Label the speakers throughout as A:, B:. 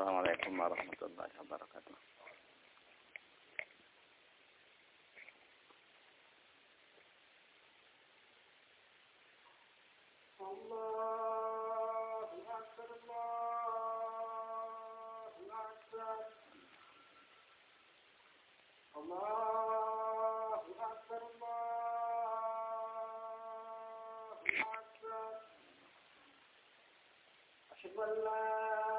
A: السلام عليكم ورحمة
B: الله وبركاته. الله أكبر الله أكبر الله أكبر. الله أشهد أن لا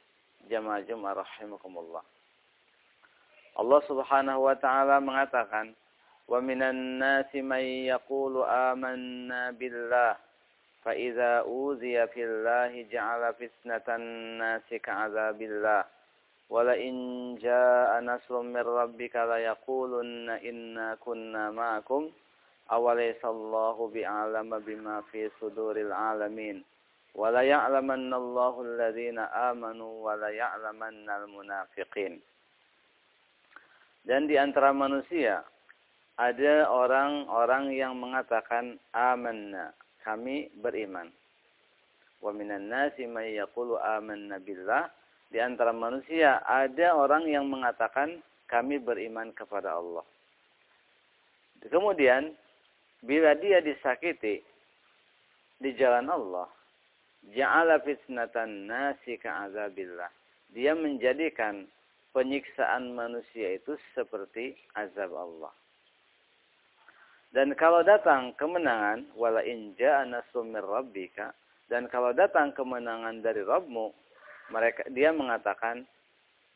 A: jamaah Jumat rahimakumullah. Allah Subhanahu wa taala mengatakan, "Wa minan nasi may yaqulu idza uziya fillahi ja'ala fitnatan nasi ka'adzabillah wa la in jaa'a nasrun min rabbika la yaqulunna inna kunna ma'akum awalaysa Allahu bi'alama bima fi suduril alamin." ولا يعلمن الله الذين آمنوا ولا يعلمن المنافقين dan di antara manusia ada orang-orang yang mengatakan amanna kami beriman wa minan nasi may yaqulu amanna billah di antara manusia ada orang yang mengatakan kami beriman kepada Allah kemudian bila dia disakiti di jalan Allah ja'ala fitnatan nasi ka'azabillah. Dia menjadikan penyiksaan manusia itu seperti azab Allah. Dan kalau datang kemenangan, wala nasrum rabbika, dan kalau datang kemenangan dari Rabbmu, mereka dia mengatakan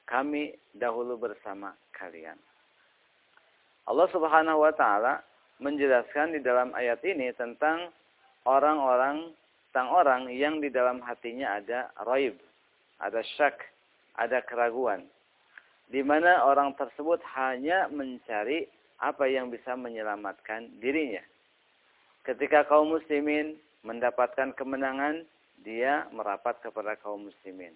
A: kami dahulu bersama kalian. Allah Subhanahu wa taala menjelaskan di dalam ayat ini tentang orang-orang tentang orang yang di dalam hatinya ada raib, ada syak, ada keraguan. Di mana orang tersebut hanya mencari apa yang bisa menyelamatkan dirinya. Ketika kaum muslimin mendapatkan kemenangan, dia merapat kepada kaum muslimin.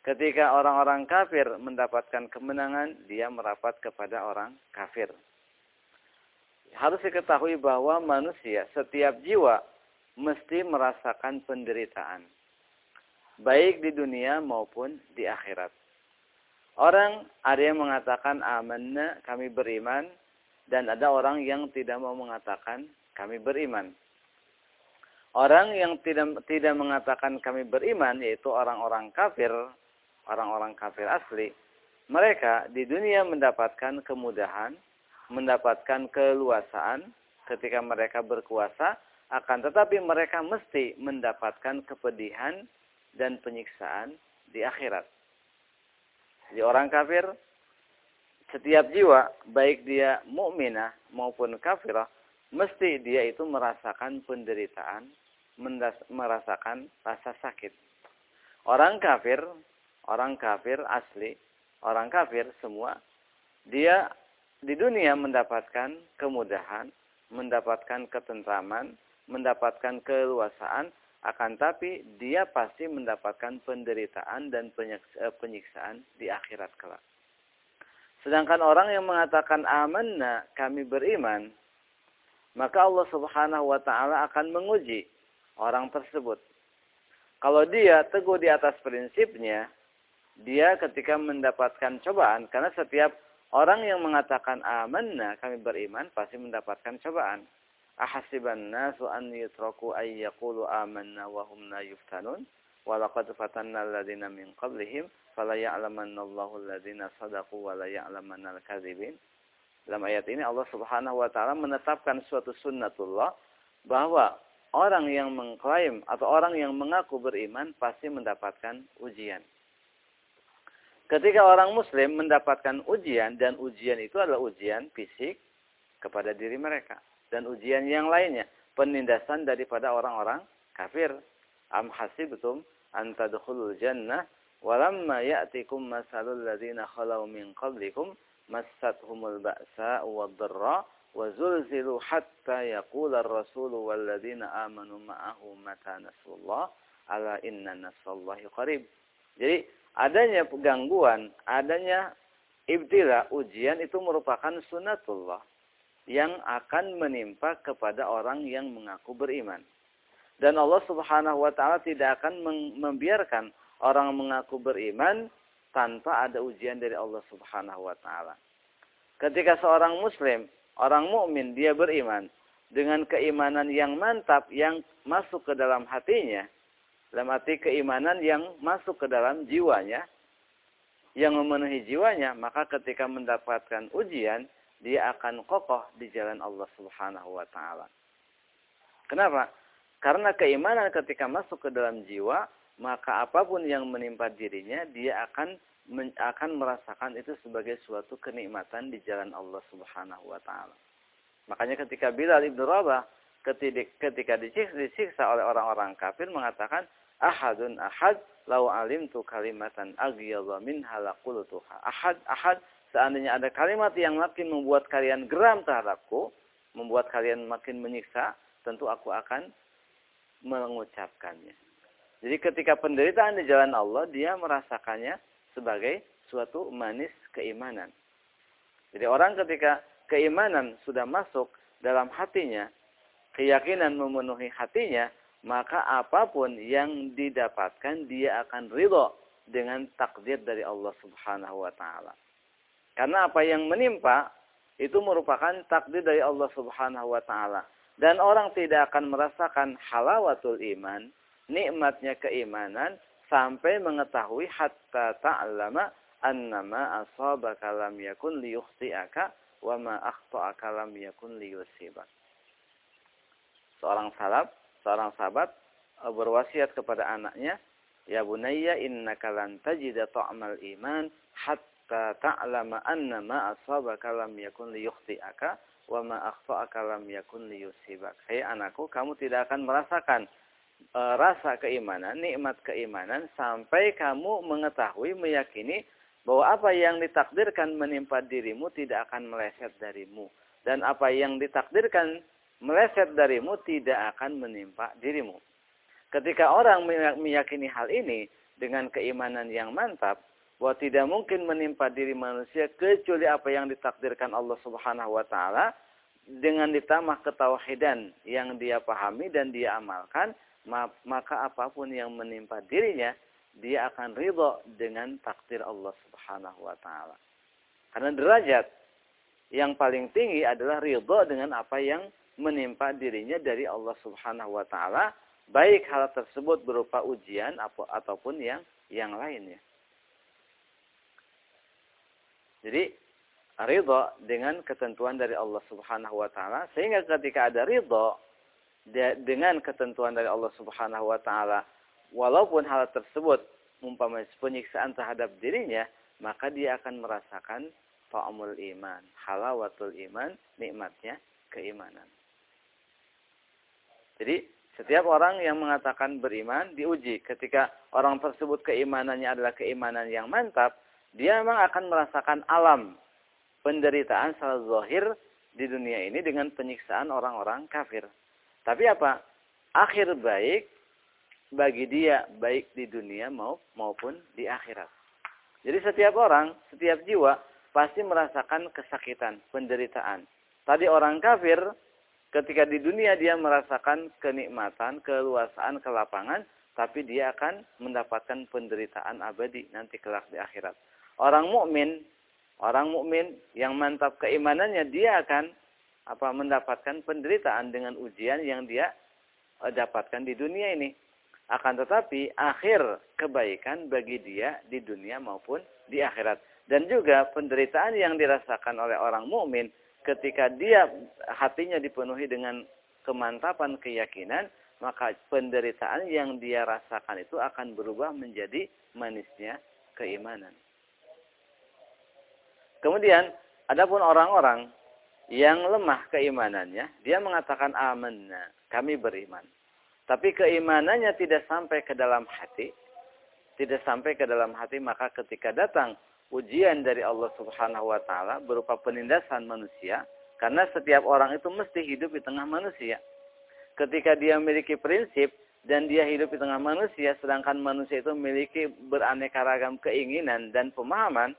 A: Ketika orang-orang kafir mendapatkan kemenangan, dia merapat kepada orang kafir. Harus diketahui bahwa manusia, setiap jiwa mesti merasakan penderitaan. Baik di dunia maupun di akhirat. Orang ada yang mengatakan amanna kami beriman dan ada orang yang tidak mau mengatakan kami beriman. Orang yang tidak tidak mengatakan kami beriman yaitu orang-orang kafir orang-orang kafir asli, mereka di dunia mendapatkan kemudahan, mendapatkan keluasaan ketika mereka berkuasa, akan tetapi mereka mesti mendapatkan kepedihan dan penyiksaan di akhirat. Jadi orang kafir setiap jiwa baik dia mukminah maupun kafirah mesti dia itu merasakan penderitaan, merasakan rasa sakit. Orang kafir orang kafir asli, orang kafir semua, dia di dunia mendapatkan kemudahan, mendapatkan ketentraman, mendapatkan keluasaan, akan tapi dia pasti mendapatkan penderitaan dan eh, penyiksaan di akhirat kelak. Sedangkan orang yang mengatakan amanna, kami beriman, maka Allah Subhanahu wa taala akan menguji orang tersebut. Kalau dia teguh di atas prinsipnya, dia ketika mendapatkan cobaan karena setiap orang yang mengatakan amanna kami beriman pasti mendapatkan cobaan ahasiban nasu an yutraku ay yaqulu amanna wa hum la yuftanun wa laqad fatanna alladziina min qablihim fala ya'lamanna Allahu alladziina sadaqu wa la ya'lamanna dalam ayat ini Allah Subhanahu wa taala menetapkan suatu sunnatullah bahwa orang yang mengklaim atau orang yang mengaku beriman pasti mendapatkan ujian. Ketika orang muslim mendapatkan ujian dan ujian itu adalah ujian fisik kepada diri mereka dan ujian yang lainnya penindasan daripada orang-orang kafir. Am hasibtum an tadkhulul jannah walamma ya'tikum masalul ladzina khalau min qablikum massathumul ba'sa wad-dharra wa zulzilu hatta yaqula ar-rasul wal ladzina amanu ma'ahu mata nasrullah ala inna nasrallahi qarib. Jadi adanya gangguan, adanya ibtila, ujian itu merupakan sunatullah yang akan menimpa kepada orang yang mengaku beriman. Dan Allah Subhanahu wa taala tidak akan membiarkan orang mengaku beriman tanpa ada ujian dari Allah Subhanahu wa taala. Ketika seorang muslim, orang mukmin dia beriman dengan keimanan yang mantap yang masuk ke dalam hatinya, dalam arti keimanan yang masuk ke dalam jiwanya, yang memenuhi jiwanya, maka ketika mendapatkan ujian, dia akan kokoh di jalan Allah Subhanahu wa taala. Kenapa? Karena keimanan ketika masuk ke dalam jiwa, maka apa pun yang menimpa dirinya, dia akan akan merasakan itu sebagai suatu kenikmatan di jalan Allah Subhanahu wa taala. Makanya ketika Bilal ibnu Rabah ketika disiksa oleh orang-orang kafir mengatakan, ahadun ahad lau tu kalimatan aghyadha min halaqulutuha. Ahad ahad seandainya ada kalimat yang makin membuat kalian geram terhadapku, membuat kalian makin menyiksa, tentu aku akan mengucapkannya. Jadi ketika penderitaan di jalan Allah, dia merasakannya sebagai suatu manis keimanan. Jadi orang ketika keimanan sudah masuk dalam hatinya, keyakinan memenuhi hatinya, maka apa pun yang didapatkan dia akan ridho dengan takdir dari Allah Subhanahu wa taala. Karena apa yang menimpa itu merupakan takdir dari Allah Subhanahu wa taala dan orang tidak akan merasakan halawatul iman, nikmatnya keimanan sampai mengetahui hatta ta'lama annama asabaka lam yakun liyukhti'aka wa ma akhta'aka lam yakun liyusibak. Seorang salaf, seorang sahabat eh, berwasiat kepada anaknya, "Ya bunayya innaka lan tajida ta'mal iman hatta ta'lama anna ma asabaka lam yakun liyukhti'aka wa ma akhta'aka lam yakun liyusibak." Hei anakku, kamu tidak akan merasakan uh, rasa keimanan, nikmat keimanan sampai kamu mengetahui, meyakini bahwa apa yang ditakdirkan menimpa dirimu tidak akan meleset darimu dan apa yang ditakdirkan meleset darimu tidak akan menimpa dirimu. Ketika orang meyakini hal ini dengan keimanan yang mantap, bahwa tidak mungkin menimpa diri manusia kecuali apa yang ditakdirkan Allah Subhanahu wa taala dengan ditambah ketauhidan yang dia pahami dan dia amalkan, maka apa pun yang menimpa dirinya dia akan ridho dengan takdir Allah Subhanahu wa taala. Karena derajat yang paling tinggi adalah ridho dengan apa yang menimpa dirinya dari Allah Subhanahu wa taala, baik hal tersebut berupa ujian ataupun yang yang lainnya. Jadi ridho dengan ketentuan dari Allah Subhanahu wa taala sehingga ketika ada ridho dengan ketentuan dari Allah Subhanahu wa taala walaupun hal tersebut umpamanya penyiksaan terhadap dirinya maka dia akan merasakan ta'amul iman, halawatul iman, nikmatnya keimanan. Jadi setiap orang yang mengatakan beriman diuji. Ketika orang tersebut keimanannya adalah keimanan yang mantap, dia memang akan merasakan alam penderitaan secara zahir di dunia ini dengan penyiksaan orang-orang kafir. Tapi apa? Akhir baik bagi dia baik di dunia maupun di akhirat. Jadi setiap orang, setiap jiwa pasti merasakan kesakitan, penderitaan. Tadi orang kafir Ketika di dunia dia merasakan kenikmatan, keluasaan, kelapangan, tapi dia akan mendapatkan penderitaan abadi nanti kelak di akhirat. Orang mukmin, orang mukmin yang mantap keimanannya dia akan apa mendapatkan penderitaan dengan ujian yang dia eh, dapatkan di dunia ini. Akan tetapi akhir kebaikan bagi dia di dunia maupun di akhirat. Dan juga penderitaan yang dirasakan oleh orang mukmin ketika dia hatinya dipenuhi dengan kemantapan keyakinan, maka penderitaan yang dia rasakan itu akan berubah menjadi manisnya keimanan. Kemudian, adapun orang-orang yang lemah keimanannya, dia mengatakan amanna, kami beriman. Tapi keimanannya tidak sampai ke dalam hati, tidak sampai ke dalam hati, maka ketika datang ujian dari Allah Subhanahu wa taala berupa penindasan manusia karena setiap orang itu mesti hidup di tengah manusia. Ketika dia memiliki prinsip dan dia hidup di tengah manusia sedangkan manusia itu memiliki beraneka ragam keinginan dan pemahaman,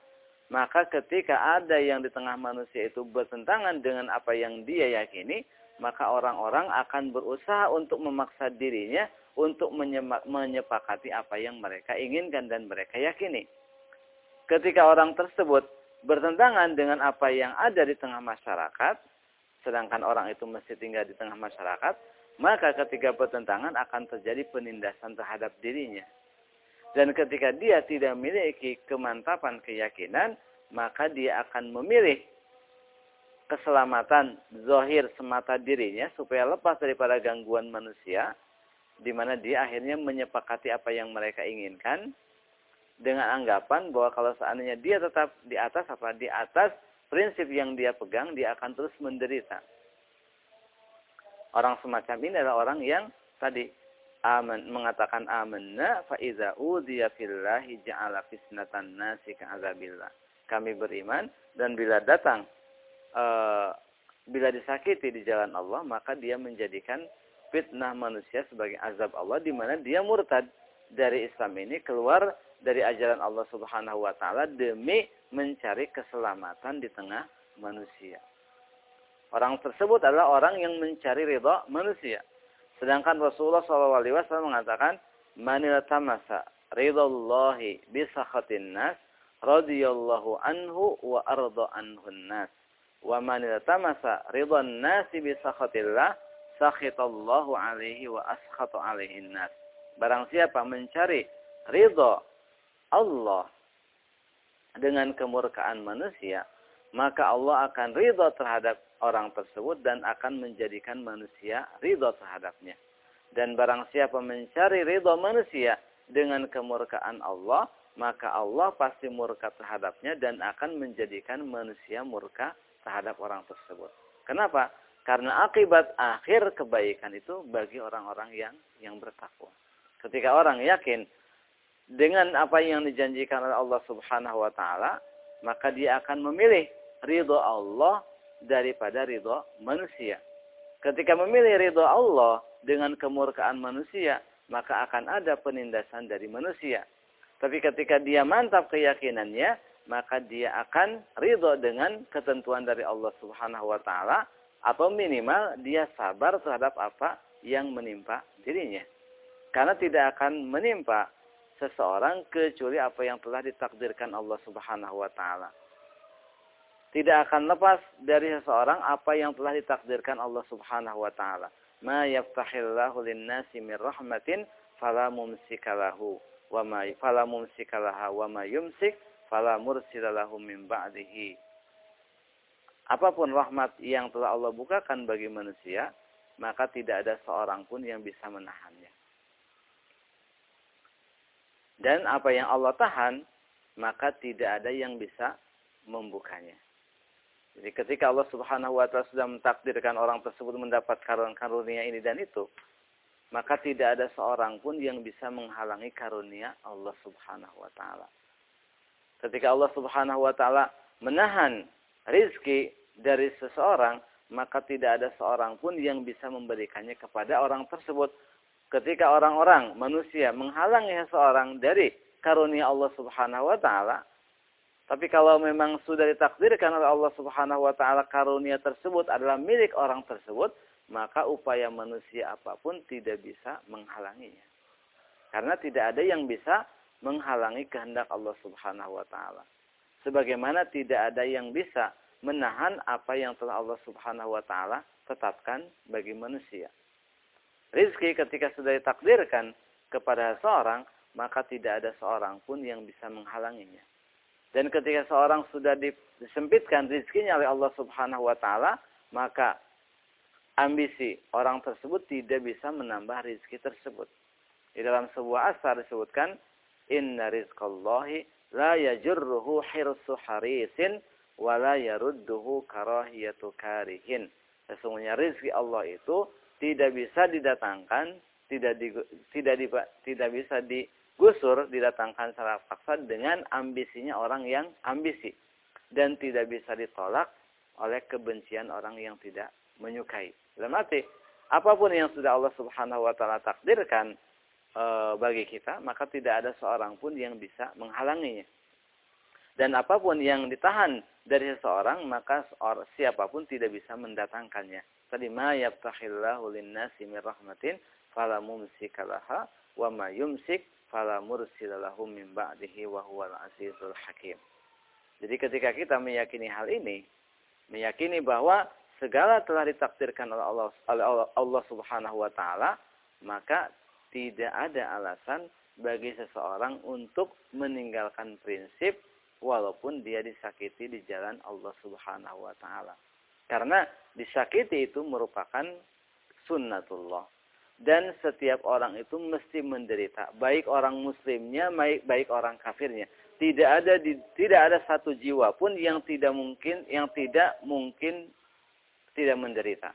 A: maka ketika ada yang di tengah manusia itu bertentangan dengan apa yang dia yakini, maka orang-orang akan berusaha untuk memaksa dirinya untuk menyepakati apa yang mereka inginkan dan mereka yakini ketika orang tersebut bertentangan dengan apa yang ada di tengah masyarakat, sedangkan orang itu mesti tinggal di tengah masyarakat, maka ketika bertentangan akan terjadi penindasan terhadap dirinya. Dan ketika dia tidak memiliki kemantapan keyakinan, maka dia akan memilih keselamatan zohir semata dirinya supaya lepas daripada gangguan manusia, di mana dia akhirnya menyepakati apa yang mereka inginkan, dengan anggapan bahwa kalau seandainya dia tetap di atas apa di atas prinsip yang dia pegang dia akan terus menderita. Orang semacam ini adalah orang yang tadi aman mengatakan amanna fa iza udiya fillahi ja'ala fisnatan nasi. Kami beriman dan bila datang uh, bila disakiti di jalan Allah maka dia menjadikan fitnah manusia sebagai azab Allah di mana dia murtad dari Islam ini keluar dari ajaran Allah Subhanahu wa taala demi mencari keselamatan di tengah manusia. Orang tersebut adalah orang yang mencari ridha manusia. Sedangkan Rasulullah SAW mengatakan, "Manil tamasa ridallahi bisakhatin nas, radiyallahu anhu wa arda anhu nas. Wa manil tamasa ridhan nasi bisakhatillah, sakhitallahu alaihi wa askhatu alaihi nas." Barang siapa mencari ridha Allah dengan kemurkaan manusia, maka Allah akan ridho terhadap orang tersebut dan akan menjadikan manusia ridho terhadapnya. Dan barang siapa mencari ridho manusia dengan kemurkaan Allah, maka Allah pasti murka terhadapnya dan akan menjadikan manusia murka terhadap orang tersebut. Kenapa? Karena akibat akhir kebaikan itu bagi orang-orang yang yang bertakwa. Ketika orang yakin dengan apa yang dijanjikan oleh Allah Subhanahu wa taala, maka dia akan memilih ridho Allah daripada ridho manusia. Ketika memilih ridho Allah dengan kemurkaan manusia, maka akan ada penindasan dari manusia. Tapi ketika dia mantap keyakinannya, maka dia akan ridho dengan ketentuan dari Allah Subhanahu wa taala atau minimal dia sabar terhadap apa yang menimpa dirinya. Karena tidak akan menimpa seseorang kecuali apa yang telah ditakdirkan Allah Subhanahu wa taala. Tidak akan lepas dari seseorang apa yang telah ditakdirkan Allah Subhanahu wa taala. Ma yaftahillahu lin-nasi min rahmatin fala mumsikalahu wa ma fala mumsikalaha wa ma yumsik fala mursilalahu min ba'dihi apa pun rahmat yang telah Allah bukakan bagi manusia, maka tidak ada seorang pun yang bisa menahannya. Dan apa yang Allah tahan, maka tidak ada yang bisa membukanya. Jadi ketika Allah Subhanahu wa taala sudah mentakdirkan orang tersebut mendapat karunia ini dan itu, maka tidak ada seorang pun yang bisa menghalangi karunia Allah Subhanahu wa taala. Ketika Allah Subhanahu wa taala menahan rizki dari seseorang, maka tidak ada seorang pun yang bisa memberikannya kepada orang tersebut. Ketika orang-orang, manusia menghalangi seseorang dari karunia Allah Subhanahu wa taala, tapi kalau memang sudah ditakdirkan oleh Allah Subhanahu wa taala karunia tersebut adalah milik orang tersebut, maka upaya manusia apa pun tidak bisa menghalanginya. Karena tidak ada yang bisa menghalangi kehendak Allah Subhanahu wa taala. Sebagaimana tidak ada yang bisa menahan apa yang telah Allah Subhanahu wa taala tetapkan bagi manusia. Rizki ketika sudah ditakdirkan kepada seorang, maka tidak ada seorang pun yang bisa menghalanginya. Dan ketika seorang sudah disempitkan rizkinya oleh Allah Subhanahu wa taala, maka ambisi orang tersebut tidak bisa menambah rizki tersebut. Di dalam sebuah asar disebutkan, Inna rizqallahi la yajurruhu hirsu harisin wala yarudduhu karahiyatu karihin. Sesungguhnya rizki Allah itu tidak bisa didatangkan, tidak di, tidak di, tidak bisa digusur, didatangkan secara paksa dengan ambisinya orang yang ambisi dan tidak bisa ditolak oleh kebencian orang yang tidak menyukai. Dalam arti, apa pun yang sudah Allah Subhanahu wa taala takdirkan e, bagi kita, maka tidak ada seorang pun yang bisa menghalanginya. Dan apa pun yang ditahan dari seseorang, maka siapa pun tidak bisa mendatangkannya. Tadi ma yaftahillahu lin-nasi min rahmatin fala mumsika laha wa ma yumsik fala mursilalahu min ba'dihi wa huwal azizul hakim. Jadi ketika kita meyakini hal ini, meyakini bahwa segala telah ditakdirkan oleh Allah, oleh Allah Subhanahu wa taala, maka tidak ada alasan bagi seseorang untuk meninggalkan prinsip walaupun dia disakiti di jalan Allah Subhanahu wa taala. Karena disakiti itu merupakan sunnatullah. Dan setiap orang itu mesti menderita, baik orang muslimnya, baik baik orang kafirnya. Tidak ada di, tidak ada satu jiwa pun yang tidak mungkin yang tidak mungkin tidak menderita.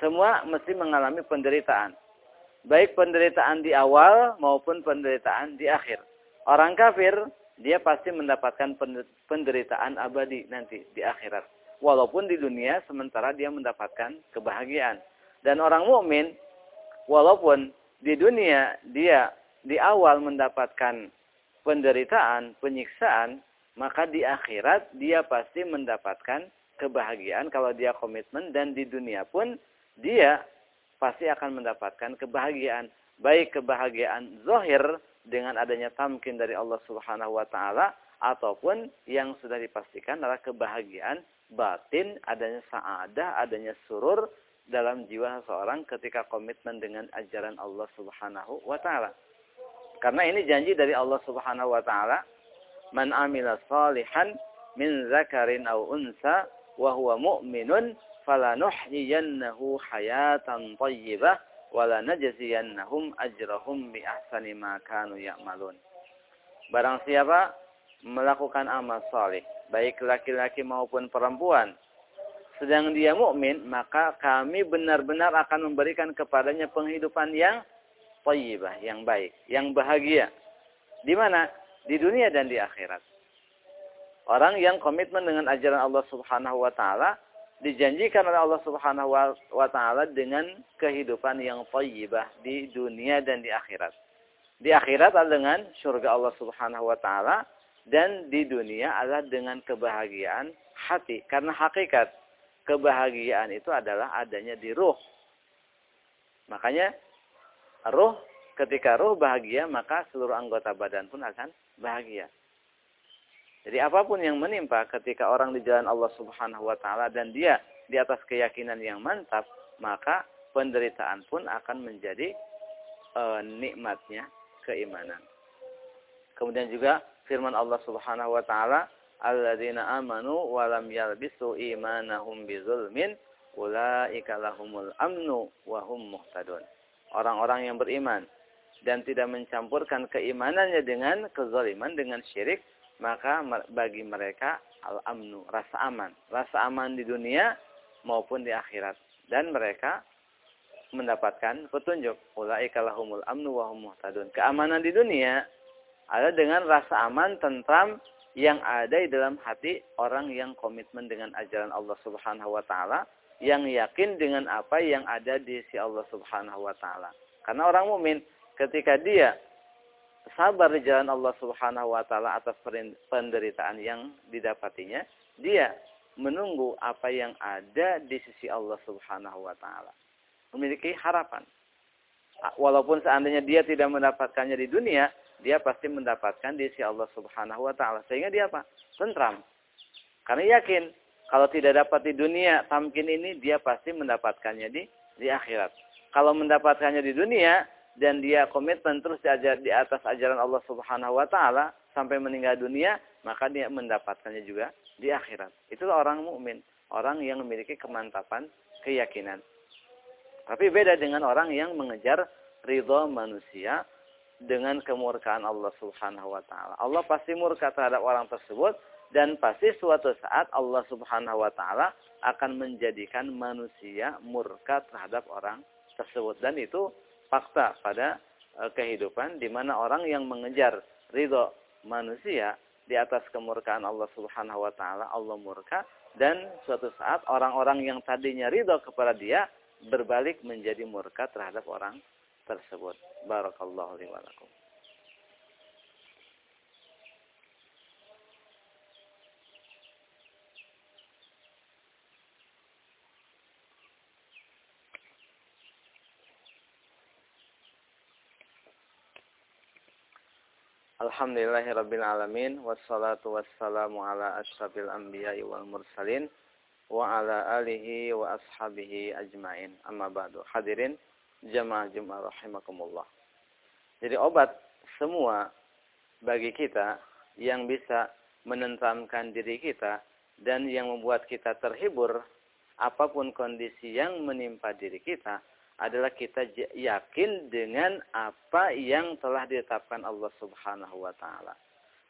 A: Semua mesti mengalami penderitaan. Baik penderitaan di awal maupun penderitaan di akhir. Orang kafir dia pasti mendapatkan penderitaan abadi nanti di akhirat. Walaupun di dunia sementara dia mendapatkan kebahagiaan. Dan orang mukmin walaupun di dunia dia di awal mendapatkan penderitaan, penyiksaan, maka di akhirat dia pasti mendapatkan kebahagiaan kalau dia komitmen dan di dunia pun dia pasti akan mendapatkan kebahagiaan. Baik kebahagiaan zohir dengan adanya tamkin dari Allah Subhanahu wa taala ataupun yang sudah dipastikan adalah kebahagiaan batin, adanya saadah, adanya surur dalam jiwa seseorang ketika komitmen dengan ajaran Allah Subhanahu wa taala. Karena ini janji dari Allah Subhanahu wa taala, "Man amila salihan min zakarin aw unsa wa huwa mu'minun falanuhyiyannahu hayatan thayyibah wala najziyannahum ajrahum bi ahsani ma kanu ya'malun. Barang siapa melakukan amal saleh, baik laki-laki maupun perempuan, sedang dia mukmin, maka kami benar-benar akan memberikan kepadanya penghidupan yang thayyibah, yang baik, yang bahagia. Di mana? Di dunia dan di akhirat. Orang yang komitmen dengan ajaran Allah Subhanahu wa taala dijanjikan oleh Allah Subhanahu wa taala dengan kehidupan yang thayyibah di dunia dan di akhirat. Di akhirat adalah dengan surga Allah Subhanahu wa taala dan di dunia adalah dengan kebahagiaan hati karena hakikat kebahagiaan itu adalah adanya di ruh. Makanya ruh ketika ruh bahagia maka seluruh anggota badan pun akan bahagia. Jadi apa pun yang menimpa ketika orang di jalan Allah Subhanahu wa taala dan dia di atas keyakinan yang mantap, maka penderitaan pun akan menjadi e, nikmatnya keimanan. Kemudian juga firman Allah Subhanahu wa taala, "Alladzina amanu wa lam yalbisu imanahum bizulmin, ulaika lahumul amnu wa hum muhtadun." Orang-orang yang beriman dan tidak mencampurkan keimanannya dengan kezaliman dengan syirik maka bagi mereka al-amnu, rasa aman. Rasa aman di dunia maupun di akhirat. Dan mereka mendapatkan petunjuk. Ulaika lahumul amnu wa hum muhtadun. Keamanan di dunia ada dengan rasa aman, tentram yang ada di dalam hati orang yang komitmen dengan ajaran Allah Subhanahu wa taala, yang yakin dengan apa yang ada di si Allah Subhanahu wa taala. Karena orang mukmin ketika dia sabar di jalan Allah Subhanahu wa taala atas penderitaan yang didapatinya, dia menunggu apa yang ada di sisi Allah Subhanahu wa taala. Memiliki harapan. Walaupun seandainya dia tidak mendapatkannya di dunia, dia pasti mendapatkan di sisi Allah Subhanahu wa taala. Sehingga dia apa? Tentram. Karena yakin kalau tidak dapat di dunia tamkin ini, dia pasti mendapatkannya di di akhirat. Kalau mendapatkannya di dunia, dan dia komitmen terus diajar di atas ajaran Allah Subhanahu wa taala sampai meninggal dunia, maka dia mendapatkannya juga di akhirat. Itulah orang mukmin, orang yang memiliki kemantapan keyakinan. Tapi beda dengan orang yang mengejar ridho manusia dengan kemurkaan Allah Subhanahu wa taala. Allah pasti murka terhadap orang tersebut dan pasti suatu saat Allah Subhanahu wa taala akan menjadikan manusia murka terhadap orang tersebut dan itu fakta pada e, kehidupan di mana orang yang mengejar ridho manusia di atas kemurkaan Allah Subhanahu wa taala, Allah murka dan suatu saat orang-orang yang tadinya ridho kepada dia berbalik menjadi murka terhadap orang tersebut. Barakallahu li wa lakum. Alhamdulillahirabbil alamin wassalatu wassalamu ala asyrafil anbiya'i wal mursalin wa ala alihi wa ashabihi ajmain. Amma ba'du. Hadirin jamaah Jumat rahimakumullah. Jadi obat semua bagi kita yang bisa menenteramkan diri kita dan yang membuat kita terhibur apa pun kondisi yang menimpa diri kita adalah kita yakin dengan apa yang telah ditetapkan Allah Subhanahu wa taala.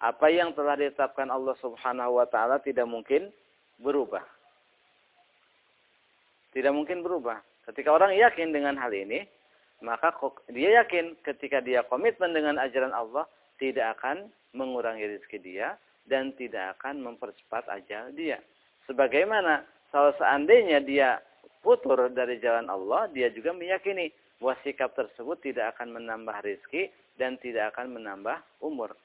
A: Apa yang telah ditetapkan Allah Subhanahu wa taala tidak mungkin berubah. Tidak mungkin berubah. Ketika orang yakin dengan hal ini, maka dia yakin ketika dia komitmen dengan ajaran Allah tidak akan mengurangi rezeki dia dan tidak akan mempercepat ajal dia. Sebagaimana kalau seandainya dia putur dari jalan Allah, dia juga meyakini bahwa sikap tersebut tidak akan menambah rezeki dan tidak akan menambah umur.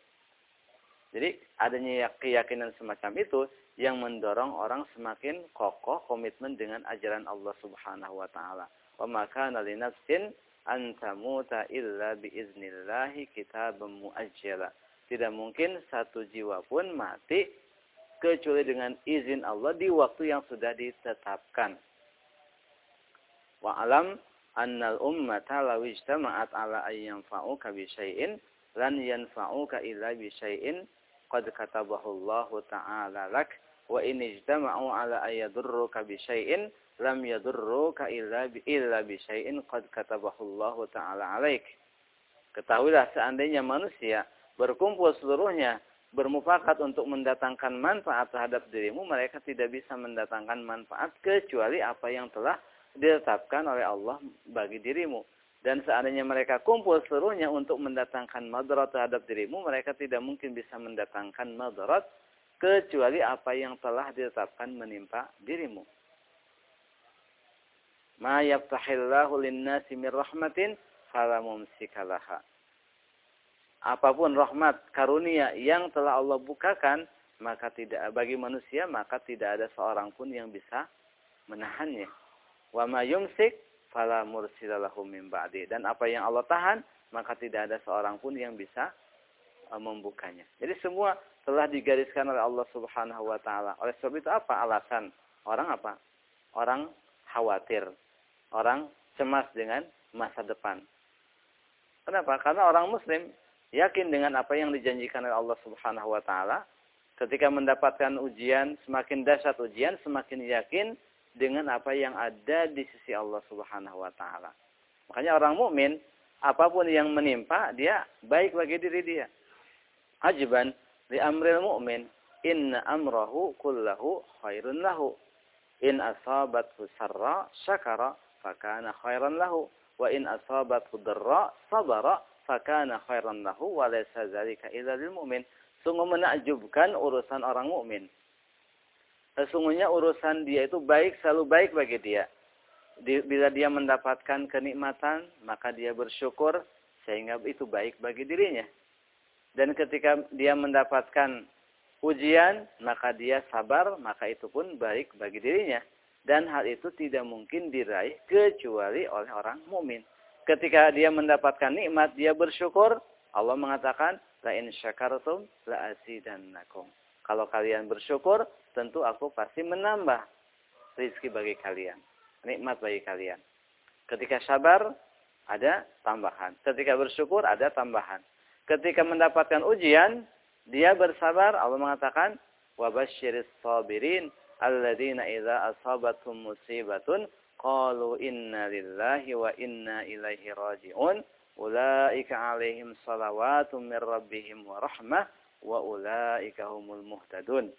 A: Jadi adanya keyakinan semacam itu yang mendorong orang semakin kokoh komitmen dengan ajaran Allah Subhanahu wa taala. Wa maka li nafsin an tamuta illa biiznillahi kitabam muajjala. Tidak mungkin satu jiwa pun mati kecuali dengan izin Allah di waktu yang sudah ditetapkan. Wa alam annal ummata law ijtama'at ala ay yanfa'uka bi syai'in lan yanfa'uka illa bi syai'in qad katabahu Allah ta'ala lak wa in ijtama'u ala an yadurruka bi syai'in lam yadurruka illa bi illa bi syai'in qad katabahu Allah ta'ala alaik. Ketahuilah seandainya manusia berkumpul seluruhnya bermufakat untuk mendatangkan manfaat terhadap dirimu, mereka tidak bisa mendatangkan manfaat kecuali apa yang telah ditetapkan oleh Allah bagi dirimu. Dan seandainya mereka kumpul seluruhnya untuk mendatangkan madarat terhadap dirimu, mereka tidak mungkin bisa mendatangkan madarat kecuali apa yang telah ditetapkan menimpa dirimu. Ma yaftahillahu lin-nasi min rahmatin fala mumsikalaha apa pun rahmat karunia yang telah Allah bukakan maka tidak bagi manusia maka tidak ada seorang pun yang bisa menahannya. Wa ma yumsik fala mursilalahu min ba'di. Dan apa yang Allah tahan maka tidak ada seorang pun yang bisa uh, membukanya. Jadi semua telah digariskan oleh Allah Subhanahu wa taala. Oleh sebab itu apa alasan orang apa? Orang khawatir. Orang cemas dengan masa depan. Kenapa? Karena orang muslim yakin dengan apa yang dijanjikan oleh Allah Subhanahu wa taala. Ketika mendapatkan ujian, semakin dahsyat ujian, semakin yakin dengan apa yang ada di sisi Allah Subhanahu wa taala. Makanya orang mukmin apa pun yang menimpa dia baik bagi diri dia. Ajiban li amril mu'min inna amrahu kullahu khairun lahu. In asabathu sarra syakara fakana khairan lahu wa in asabathu dharra sabara fakana khairan lahu wa laysa dzalika illa lil mu'min. Sungguh menakjubkan urusan orang mukmin. Sesungguhnya urusan dia itu baik selalu baik bagi dia. Bila dia mendapatkan kenikmatan, maka dia bersyukur sehingga itu baik bagi dirinya. Dan ketika dia mendapatkan ujian, maka dia sabar, maka itu pun baik bagi dirinya. Dan hal itu tidak mungkin diraih kecuali oleh orang mukmin ketika dia mendapatkan nikmat, dia bersyukur. Allah mengatakan, La in syakartum la azidannakum. Kalau kalian bersyukur, tentu aku pasti menambah rizki bagi kalian. Nikmat bagi kalian. Ketika sabar, ada tambahan. Ketika bersyukur, ada tambahan ketika mendapatkan ujian, dia bersabar. Allah mengatakan, wa "Wabasyiris sabirin alladzina idza asabatuhum musibatun qalu inna lillahi wa inna ilaihi raji'un." Ulaika alaihim salawatum min rabbihim wa rahmah wa ulaika humul muhtadun.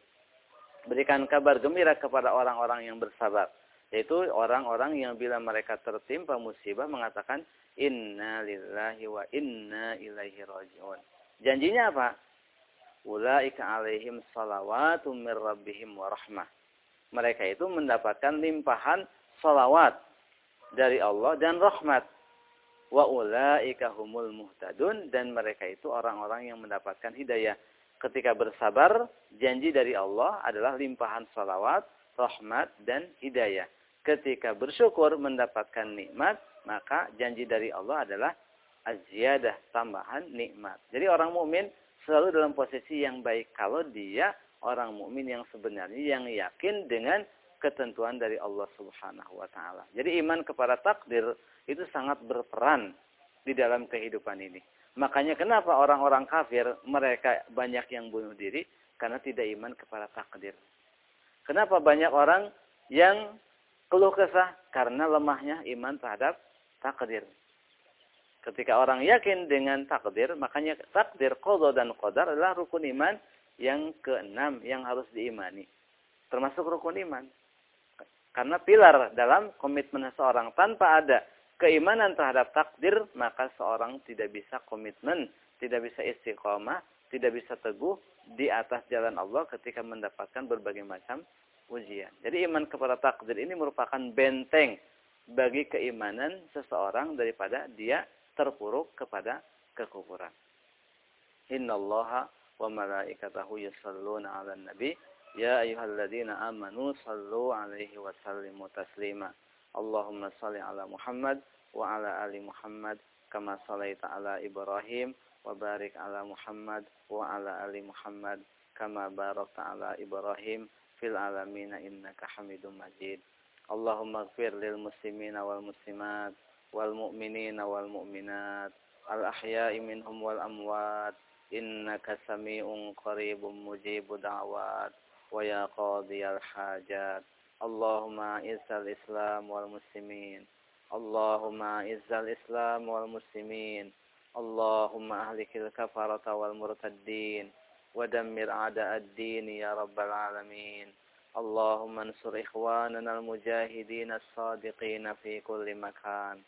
A: Berikan kabar gembira kepada orang-orang yang bersabar yaitu orang-orang yang bila mereka tertimpa musibah mengatakan inna lillahi wa inna ilaihi raji'un janjinya apa ulaika alaihim salawatum min rabbihim wa rahmah mereka itu mendapatkan limpahan salawat dari Allah dan rahmat. Wa ulaika humul muhtadun dan mereka itu orang-orang yang mendapatkan hidayah. Ketika bersabar, janji dari Allah adalah limpahan salawat, rahmat dan hidayah. Ketika bersyukur mendapatkan nikmat, maka janji dari Allah adalah aziyadah, tambahan nikmat. Jadi orang mukmin selalu dalam posisi yang baik kalau dia orang mukmin yang sebenarnya yang yakin dengan ketentuan dari Allah Subhanahu wa taala. Jadi iman kepada takdir itu sangat berperan di dalam kehidupan ini. Makanya kenapa orang-orang kafir mereka banyak yang bunuh diri karena tidak iman kepada takdir. Kenapa banyak orang yang keluh kesah karena lemahnya iman terhadap takdir. Ketika orang yakin dengan takdir, makanya takdir qada dan qadar adalah rukun iman yang keenam yang harus diimani. Termasuk rukun iman. Karena pilar dalam komitmen seorang tanpa ada keimanan terhadap takdir, maka seorang tidak bisa komitmen, tidak bisa istiqomah, tidak bisa teguh di atas jalan Allah ketika mendapatkan berbagai macam ujian. Jadi iman kepada takdir ini merupakan benteng bagi keimanan seseorang daripada dia terpuruk kepada kekufuran. Allah wa malaikatahu yusalluna ala nabi ya ayyuhalladzina amanu sallu 'alaihi wa sallimu taslima. Allahumma salli 'ala Muhammad wa 'ala ali Muhammad kama salaita 'ala Ibrahim وبارك على محمد وعلى آل محمد كما باركت على إبراهيم في العالمين إنك حميد مجيد اللهم اغفر للمسلمين والمسلمات والمؤمنين والمؤمنات الأحياء منهم والأموات إنك سميع قريب مجيب دعوات ويا قاضي الحاجات اللهم أعز الإسلام والمسلمين اللهم أعز الإسلام والمسلمين اللهم أهلك الكفرة والمرتدين ودمر أعداء الدين يا رب العالمين. اللهم انصر إخواننا المجاهدين الصادقين في كل مكان.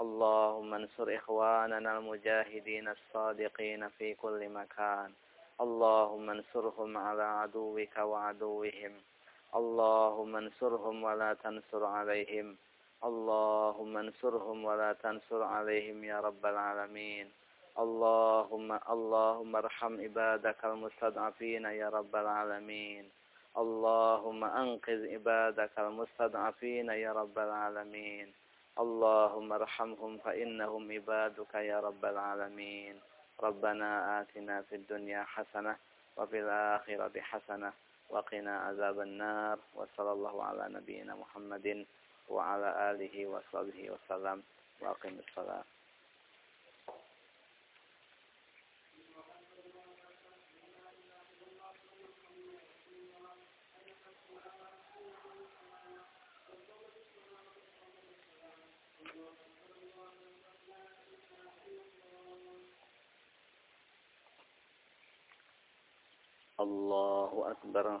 A: اللهم انصر إخواننا المجاهدين الصادقين في كل مكان. اللهم انصرهم على عدوك وعدوهم. اللهم انصرهم ولا تنصر عليهم. اللهم انصرهم ولا تنصر عليهم يا رب العالمين. اللهم اللهم ارحم عبادك المستضعفين يا رب العالمين. اللهم انقذ عبادك المستضعفين يا رب العالمين. اللهم ارحمهم فإنهم عبادك يا رب العالمين. ربنا آتنا في الدنيا حسنة وفي الآخرة حسنة وقنا عذاب النار. وصلى الله على نبينا محمد وعلى آله وصحبه وسلم وأقم الصلاة. الله أكبر.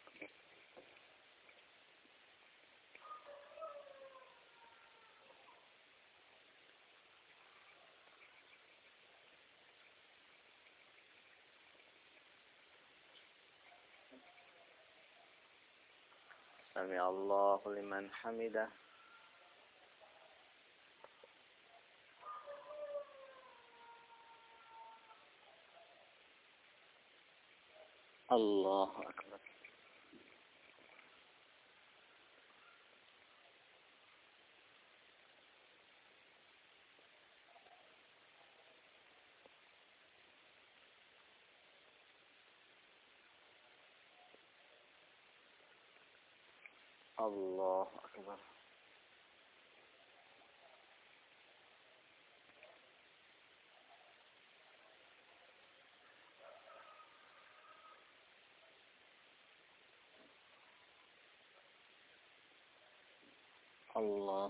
A: Sami Allah liman hamidah. Allahu. Allah Akbar. Allah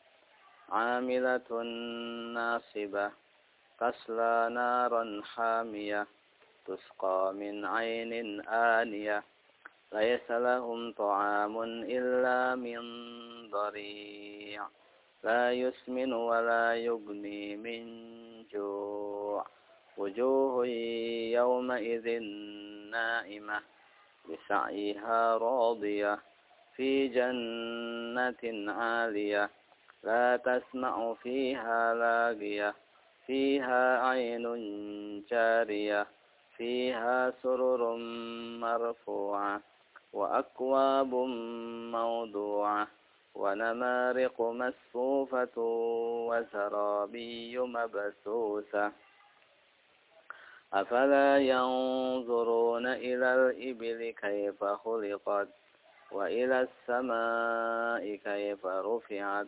A: عاملة ناصبة تصلى نارا حامية تسقى من عين آنية. ليس لهم طعام إلا من ضريع لا يسمن ولا يغني من جوع. وجوه يومئذ نائمة لسعيها راضية في جنة عالية. لا تسمع فيها لاغية فيها عين جارية فيها سرر مرفوعة وأكواب موضوعة ونمارق مصفوفة وزرابي مبثوثة. أفلا ينظرون إلى الإبل كيف خلقت وإلى السماء كيف رفعت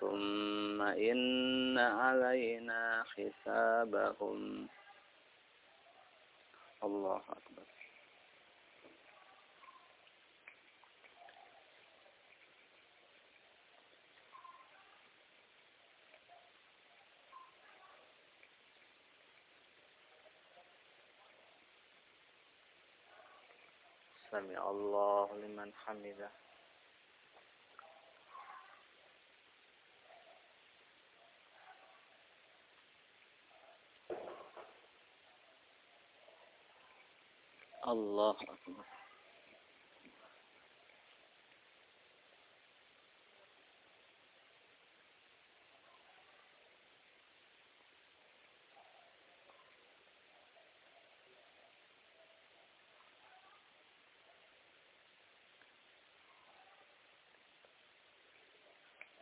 A: ثم إن علينا حسابهم الله أكبر سمع الله لمن حمده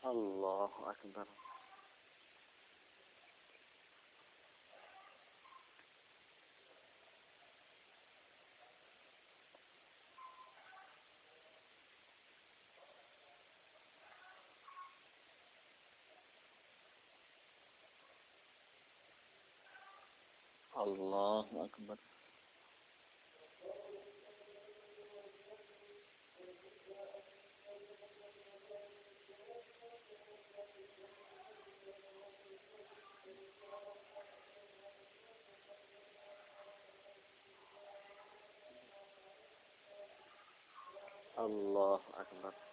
A: الله أكبر الله أكبر. الله أكبر.